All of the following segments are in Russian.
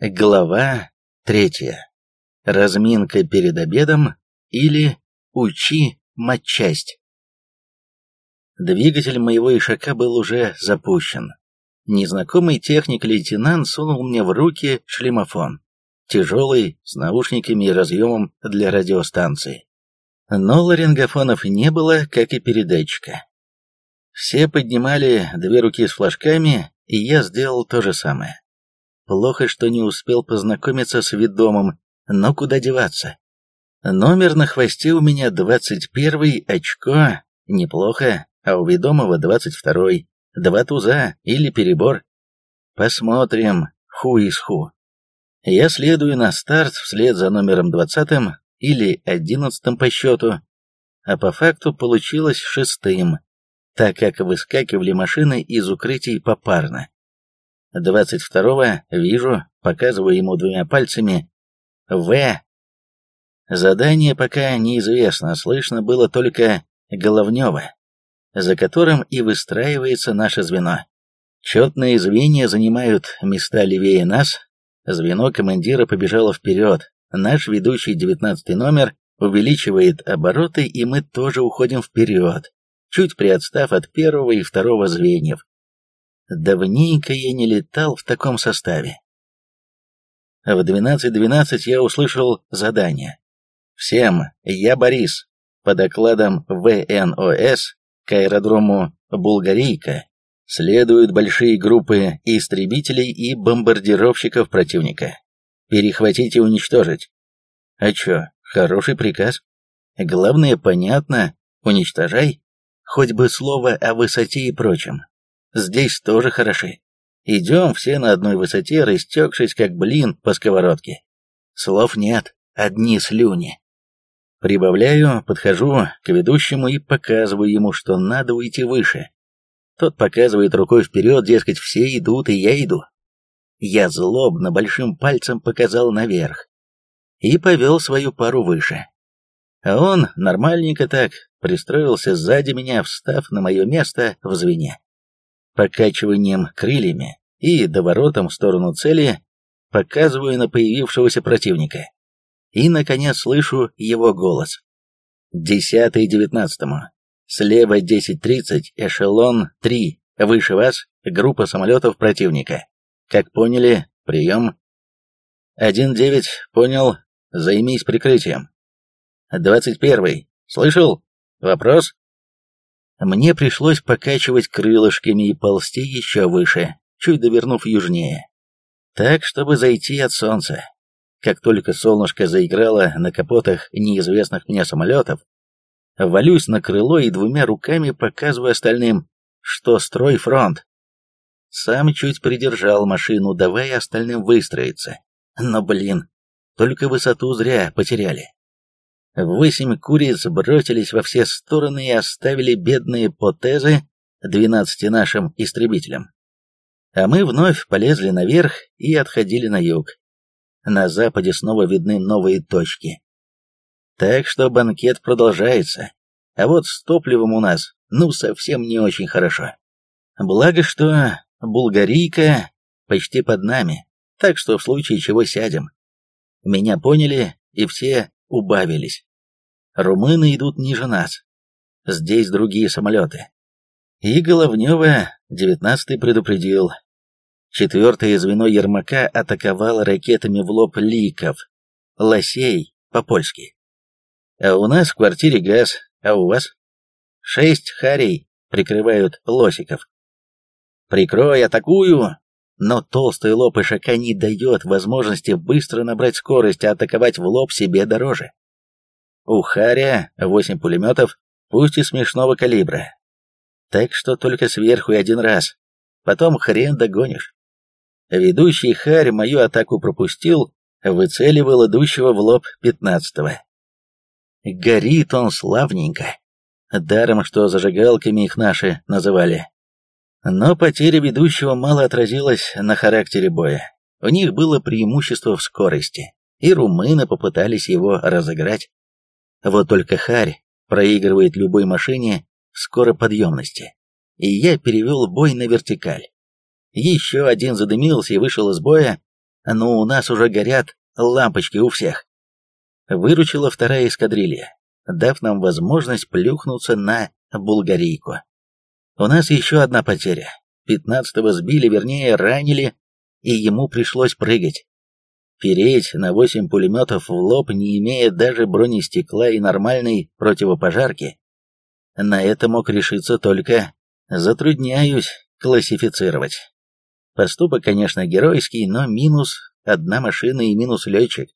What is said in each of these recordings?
Глава третья. Разминка перед обедом или учи матчасть. Двигатель моего ишака был уже запущен. Незнакомый техник-лейтенант сунул мне в руки шлемофон. Тяжелый, с наушниками и разъемом для радиостанции. Но ларингофонов не было, как и передатчика. Все поднимали две руки с флажками, и я сделал то же самое. Плохо, что не успел познакомиться с ведомым, но куда деваться. Номер на хвосте у меня двадцать первый, очко, неплохо, а у ведомого двадцать второй. Два туза или перебор. Посмотрим, ху из ху. Я следую на старт вслед за номером двадцатым или одиннадцатым по счету, а по факту получилось шестым, так как выскакивали машины из укрытий попарно. Двадцать второго вижу, показываю ему двумя пальцами. В. Задание пока неизвестно, слышно было только Головнева, за которым и выстраивается наше звено. Четные звенья занимают места левее нас. Звено командира побежало вперед. Наш ведущий девятнадцатый номер увеличивает обороты, и мы тоже уходим вперед, чуть приотстав от первого и второго звеньев. Давненько я не летал в таком составе. В 12.12 я услышал задание. Всем, я Борис. По докладам ВНОС к аэродрому Булгарийка следуют большие группы истребителей и бомбардировщиков противника. Перехватить и уничтожить. А чё, хороший приказ. Главное, понятно, уничтожай. Хоть бы слово о высоте и прочем. Здесь тоже хороши. Идем все на одной высоте, растекшись как блин по сковородке. Слов нет, одни слюни. Прибавляю, подхожу к ведущему и показываю ему, что надо уйти выше. Тот показывает рукой вперед, дескать, все идут, и я иду. Я злобно большим пальцем показал наверх и повел свою пару выше. А он нормальненько так пристроился сзади меня, встав на мое место в звене покачиванием крыльями и доворотом в сторону цели показываю на появившегося противника. И, наконец, слышу его голос. Десятый девятнадцатому. Слева 10.30, эшелон 3. Выше вас группа самолетов противника. Как поняли, прием. 1.9, понял, займись прикрытием. 21. Слышал? Вопрос? Мне пришлось покачивать крылышками и ползти еще выше, чуть довернув южнее. Так, чтобы зайти от солнца. Как только солнышко заиграло на капотах неизвестных мне самолетов, валюсь на крыло и двумя руками показываю остальным, что строй фронт. Сам чуть придержал машину, давая остальным выстроиться. Но, блин, только высоту зря потеряли. Восемь куриц бросились во все стороны и оставили бедные потезы двенадцати нашим истребителям. А мы вновь полезли наверх и отходили на юг. На западе снова видны новые точки. Так что банкет продолжается. А вот с топливом у нас, ну, совсем не очень хорошо. Благо, что Булгарийка почти под нами, так что в случае чего сядем. Меня поняли, и все убавились. Румыны идут ниже нас. Здесь другие самолеты. И Головнева, девятнадцатый, предупредил. Четвертое звено Ермака атаковало ракетами в лоб ликов. Лосей, по-польски. А у нас в квартире газ, а у вас? Шесть харей прикрывают лосиков. «Прикрой, атакую!» Но толстый лоб ишака не дает возможности быстро набрать скорость, а атаковать в лоб себе дороже. У Харя восемь пулеметов, пусть и смешного калибра. Так что только сверху и один раз. Потом хрен догонишь. Ведущий Харь мою атаку пропустил, выцеливал идущего в лоб пятнадцатого. Горит он славненько. Даром, что зажигалками их наши называли. Но потеря ведущего мало отразилась на характере боя. У них было преимущество в скорости, и румыны попытались его разыграть. Вот только Харь проигрывает любой машине скороподъемности. И я перевел бой на вертикаль. Еще один задымился и вышел из боя, но у нас уже горят лампочки у всех. Выручила вторая эскадрилья, дав нам возможность плюхнуться на Булгарийку. У нас еще одна потеря. Пятнадцатого сбили, вернее, ранили, и ему пришлось прыгать. Переть на восемь пулеметов в лоб, не имея даже бронестекла и нормальной противопожарки, на это мог решиться только «затрудняюсь классифицировать». Поступок, конечно, геройский, но минус одна машина и минус летчик.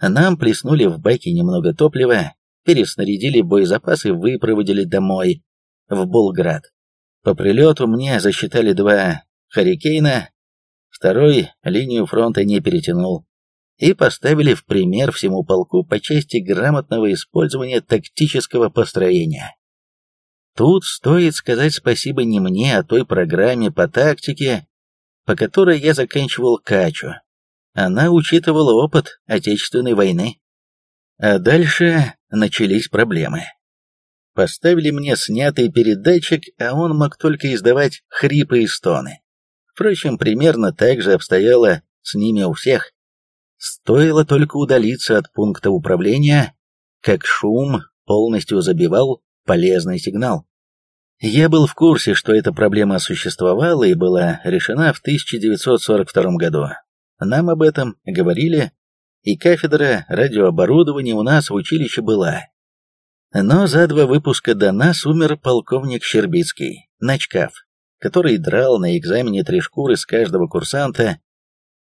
Нам плеснули в баке немного топлива, переснарядили боезапас и выпроводили домой, в Болград. По прилету мне засчитали два «Харикейна», второй линию фронта не перетянул, и поставили в пример всему полку по части грамотного использования тактического построения. Тут стоит сказать спасибо не мне, а той программе по тактике, по которой я заканчивал Качу. Она учитывала опыт Отечественной войны. А дальше начались проблемы. Поставили мне снятый передатчик, а он мог только издавать хрипы и стоны. Впрочем, примерно так же обстояло с ними у всех. Стоило только удалиться от пункта управления, как шум полностью забивал полезный сигнал. Я был в курсе, что эта проблема существовала и была решена в 1942 году. Нам об этом говорили, и кафедра радиооборудования у нас в училище была. Но за два выпуска до нас умер полковник Щербицкий, начкав, который драл на экзамене три шкуры с каждого курсанта.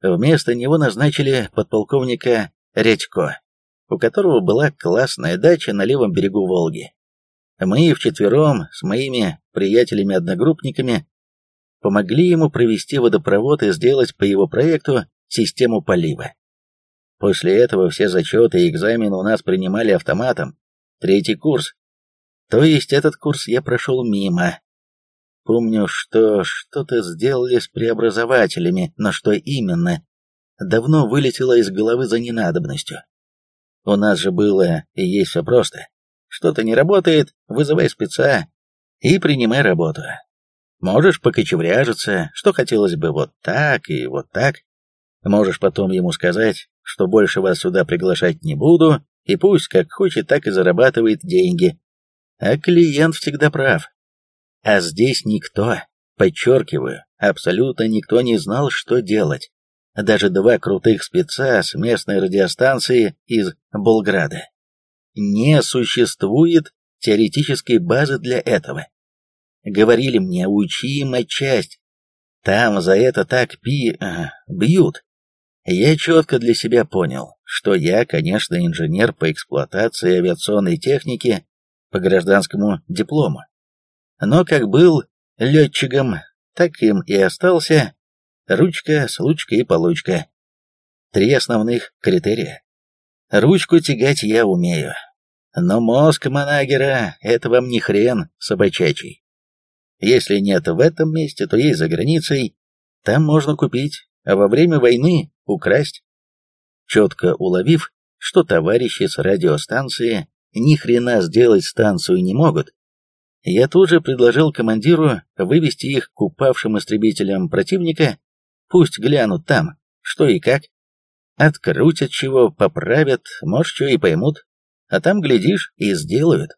Вместо него назначили подполковника Редько, у которого была классная дача на левом берегу Волги. Мы вчетвером с моими приятелями-одногруппниками помогли ему провести водопровод и сделать по его проекту систему полива. После этого все зачеты и экзамены у нас принимали автоматом. Третий курс. То есть этот курс я прошел мимо. Помню, что что-то сделали с преобразователями, но что именно, давно вылетело из головы за ненадобностью. У нас же было и есть все просто. Что-то не работает, вызывай спеца и принимай работу. Можешь покочевряжиться, что хотелось бы вот так и вот так. Можешь потом ему сказать, что больше вас сюда приглашать не буду, и пусть как хочет, так и зарабатывает деньги. А клиент всегда прав. А здесь никто, подчеркиваю, абсолютно никто не знал, что делать. Даже два крутых спеца с местной радиостанции из Болграда не существует теоретической базы для этого. Говорили мне, учи часть. Там за это так пи... Э, бьют. Я четко для себя понял, что я, конечно, инженер по эксплуатации авиационной техники по гражданскому диплому. Но как был летчиком, так им и остался ручка, случка и получка. Три основных критерия. Ручку тягать я умею, но мозг Манагера — это вам не хрен собачачий. Если нет в этом месте, то есть за границей. Там можно купить, а во время войны украсть. Четко уловив, что товарищи с радиостанции ни хрена сделать станцию не могут, я тут же предложил командиру вывести их к упавшим истребителям противника, пусть глянут там, что и как. Открутят чего, поправят, может, что и поймут а там, глядишь, и сделают.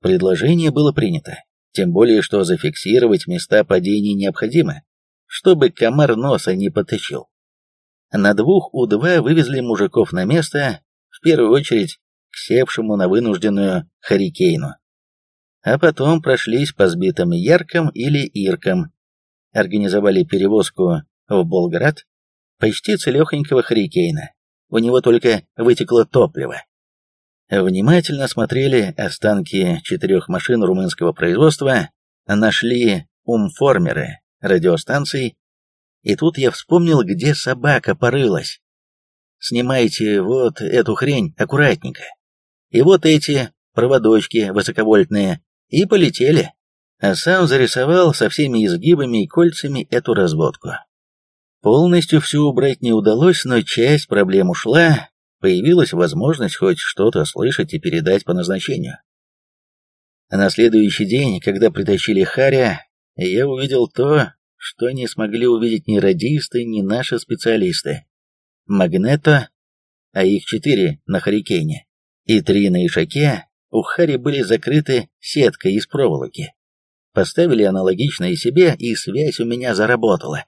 Предложение было принято, тем более, что зафиксировать места падений необходимо, чтобы комар носа не потащил. На двух У-2 вывезли мужиков на место, в первую очередь к севшему на вынужденную Харикейну. А потом прошлись по сбитым Яркам или Иркам, организовали перевозку в Болград почти целехонького Харикейна. У него только вытекло топливо внимательно смотрели останки четырех машин румынского производства, нашли умформеры радиостанций, и тут я вспомнил, где собака порылась. Снимайте вот эту хрень аккуратненько. И вот эти проводочки высоковольтные, и полетели. А сам зарисовал со всеми изгибами и кольцами эту разводку. Полностью все убрать не удалось, но часть проблем ушла, появилась возможность хоть что-то слышать и передать по назначению. На следующий день, когда притащили Харя, я увидел то, что не смогли увидеть ни радисты, ни наши специалисты. Магнето, а их четыре на Харикейне, и три на Ишаке, у Хари были закрыты сеткой из проволоки. Поставили аналогично и себе, и связь у меня заработала.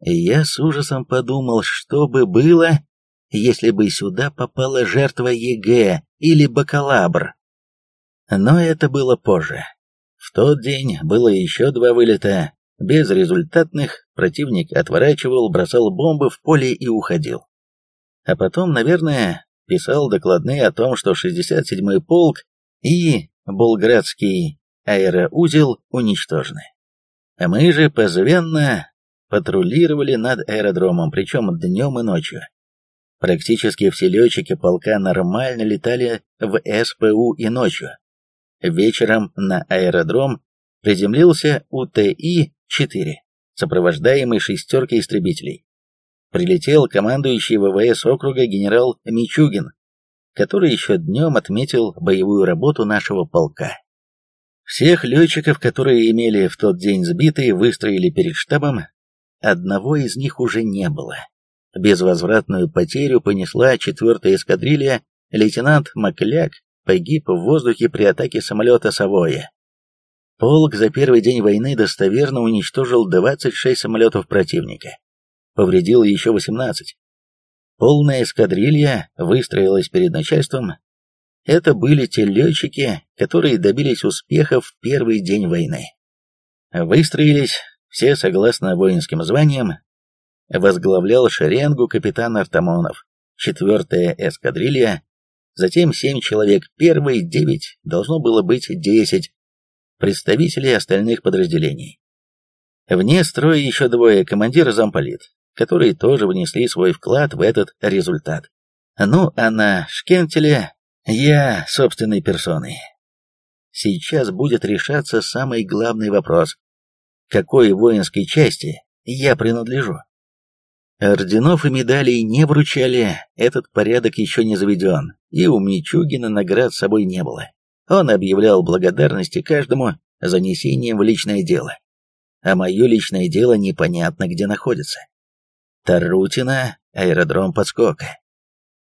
Я с ужасом подумал, что бы было, если бы сюда попала жертва ЕГЭ или бакалабр. Но это было позже. В тот день было еще два вылета. Безрезультатных противник отворачивал, бросал бомбы в поле и уходил. А потом, наверное, писал докладные о том, что 67-й полк и Болградский аэроузел уничтожены. А мы же позвенно патрулировали над аэродромом, причем днем и ночью. Практически все летчики полка нормально летали в СПУ и ночью. Вечером на аэродром приземлился УТИ-4, сопровождаемый шестеркой истребителей. Прилетел командующий ВВС округа генерал Мичугин, который еще днем отметил боевую работу нашего полка. Всех летчиков, которые имели в тот день сбитые, выстроили перед штабом. Одного из них уже не было. Безвозвратную потерю понесла четвертая эскадрилья, лейтенант Макляк погиб в воздухе при атаке самолета «Савоя». Полк за первый день войны достоверно уничтожил 26 самолетов противника, повредил еще 18. Полная эскадрилья выстроилась перед начальством. Это были те летчики, которые добились успеха в первый день войны. Выстроились все согласно воинским званиям, возглавлял шеренгу капитан Артамонов, четвертая эскадрилья, затем семь человек, первые девять, должно было быть десять, представителей остальных подразделений. Вне строя еще двое, командир замполит, которые тоже внесли свой вклад в этот результат. Ну, а на Шкентеле я собственной персоной. Сейчас будет решаться самый главный вопрос. Какой воинской части я принадлежу? Орденов и медалей не вручали, этот порядок еще не заведен, и у Мичугина наград с собой не было. Он объявлял благодарности каждому занесением в личное дело. А мое личное дело непонятно где находится. Тарутина, аэродром подскока.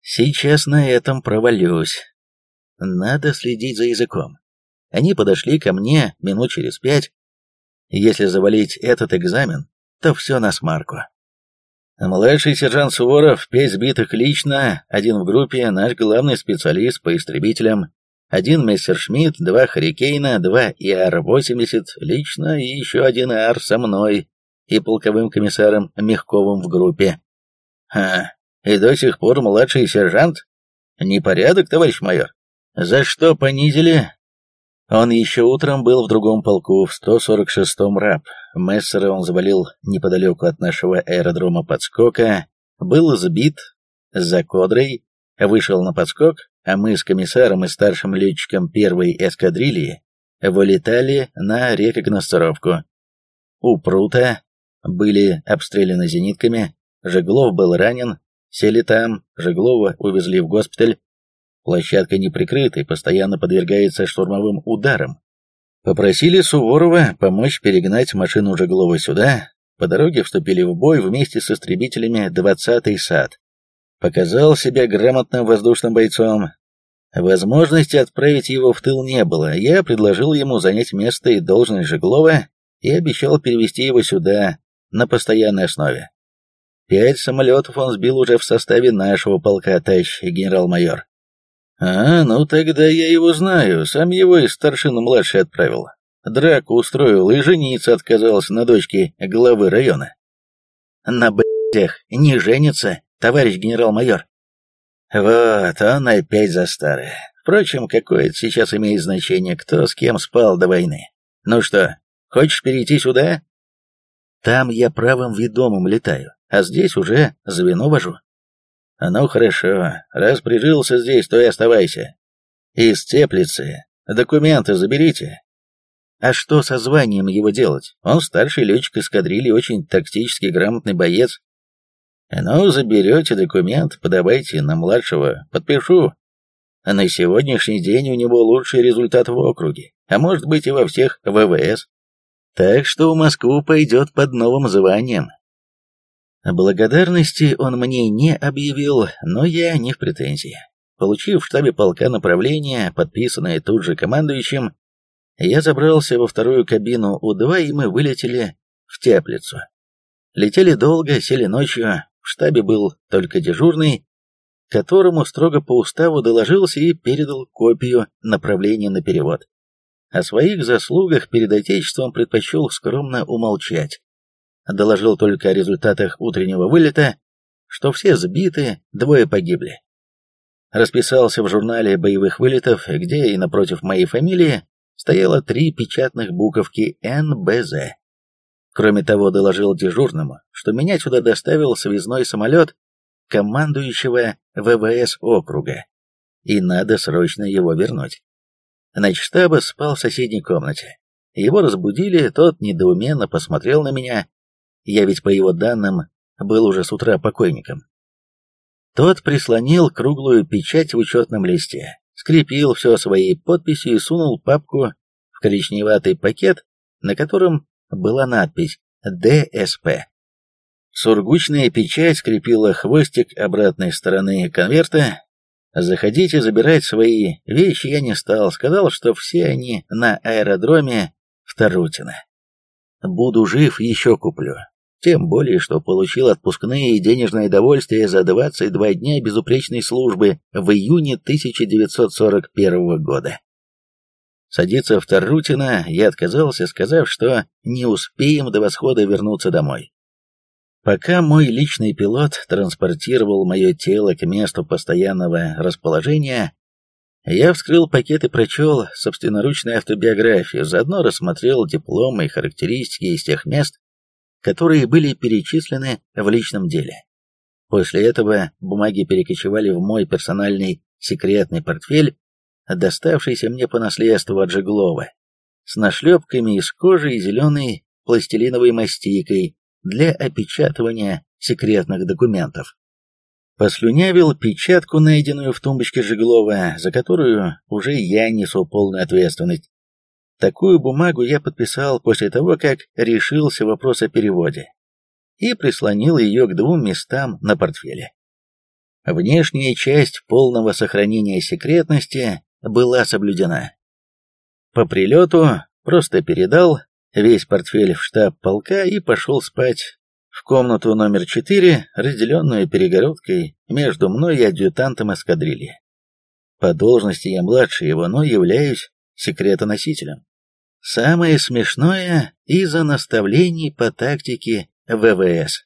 Сейчас на этом провалюсь. Надо следить за языком. Они подошли ко мне минут через пять. Если завалить этот экзамен, то все на смарку. Младший сержант Суворов, пять сбитых лично, один в группе, наш главный специалист по истребителям, один Мессершмитт, два Харикейна, два ИАР-80 лично и еще один ИАР со мной и полковым комиссаром Мягковым в группе. Ха, и до сих пор младший сержант? Непорядок, товарищ майор. За что понизили? Он еще утром был в другом полку, в 146-м РАП. Мессера он завалил неподалеку от нашего аэродрома подскока, был сбит за Кодрой, вышел на подскок, а мы с комиссаром и старшим летчиком первой эскадрильи вылетали на рекогностировку. У прута были обстреляны зенитками, Жеглов был ранен, сели там, Жеглова увезли в госпиталь. Площадка не прикрыта и постоянно подвергается штурмовым ударам. Попросили Суворова помочь перегнать машину Жеглова сюда. По дороге вступили в бой вместе с истребителями 20-й САД. Показал себя грамотным воздушным бойцом. Возможности отправить его в тыл не было. Я предложил ему занять место и должность Жеглова и обещал перевести его сюда на постоянной основе. Пять самолетов он сбил уже в составе нашего полка, товарищ генерал-майор. «А, ну тогда я его знаю, сам его из старшины младший отправил. Драку устроил и жениться отказался на дочке главы района». «На б***ях не женится, товарищ генерал-майор». «Вот, он опять за старое. Впрочем, какое это сейчас имеет значение, кто с кем спал до войны. Ну что, хочешь перейти сюда?» «Там я правым ведомым летаю, а здесь уже звено вожу». «Ну хорошо, раз прижился здесь, то и оставайся. Из теплицы документы заберите». «А что со званием его делать? Он старший летчик эскадрильи, очень тактически грамотный боец». «Ну, заберете документ, подавайте на младшего, подпишу. На сегодняшний день у него лучший результат в округе, а может быть и во всех ВВС. Так что в Москву пойдет под новым званием. Благодарности он мне не объявил, но я не в претензии. Получив в штабе полка направление, подписанное тут же командующим, я забрался во вторую кабину У-2, и мы вылетели в Теплицу. Летели долго, сели ночью, в штабе был только дежурный, которому строго по уставу доложился и передал копию направления на перевод. О своих заслугах перед Отечеством предпочел скромно умолчать. Доложил только о результатах утреннего вылета, что все сбиты, двое погибли. Расписался в журнале боевых вылетов, где и напротив моей фамилии стояло три печатных буковки НБЗ. Кроме того, доложил дежурному, что меня сюда доставил связной самолет командующего ВВС округа, и надо срочно его вернуть. Начштаба спал в соседней комнате. Его разбудили, тот недоуменно посмотрел на меня. Я ведь, по его данным, был уже с утра покойником. Тот прислонил круглую печать в учетном листе, скрепил все своей подписью и сунул папку в коричневатый пакет, на котором была надпись «ДСП». Сургучная печать скрепила хвостик обратной стороны конверта. Заходите забирать свои вещи я не стал, сказал, что все они на аэродроме в Тарутино. Буду жив, еще куплю. Тем более, что получил отпускные и денежное довольствие за 22 дня безупречной службы в июне 1941 года. Садиться в Тарутино я отказался, сказав, что не успеем до восхода вернуться домой. Пока мой личный пилот транспортировал мое тело к месту постоянного расположения, я вскрыл пакет и прочел собственноручную автобиографию, заодно рассмотрел дипломы и характеристики из тех мест, которые были перечислены в личном деле. После этого бумаги перекочевали в мой персональный секретный портфель, доставшийся мне по наследству от Жеглова, с нашлепками из кожи и зеленой пластилиновой мастикой для опечатывания секретных документов. Послюнявил печатку, найденную в тумбочке Жеглова, за которую уже я несу полную ответственность. Такую бумагу я подписал после того, как решился вопрос о переводе, и прислонил ее к двум местам на портфеле. Внешняя часть полного сохранения секретности была соблюдена. По прилету просто передал весь портфель в штаб полка и пошел спать в комнату номер 4, разделенную перегородкой между мной и адъютантом эскадрильи. По должности я младше его, но являюсь секретоносителем. Самое смешное из-за наставлений по тактике ВВС.